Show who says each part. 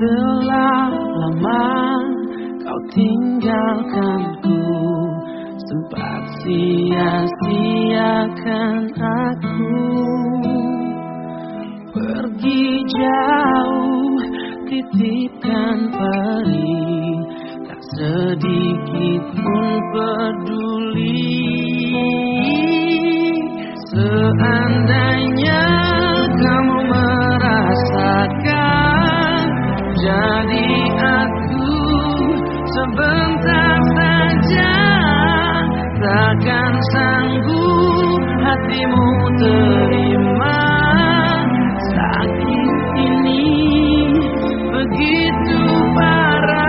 Speaker 1: telah lama kau tinggalkan ku, Sempat sia-siakan aku. Pergi jauh hatimu terima. Sakit ini begitu parah.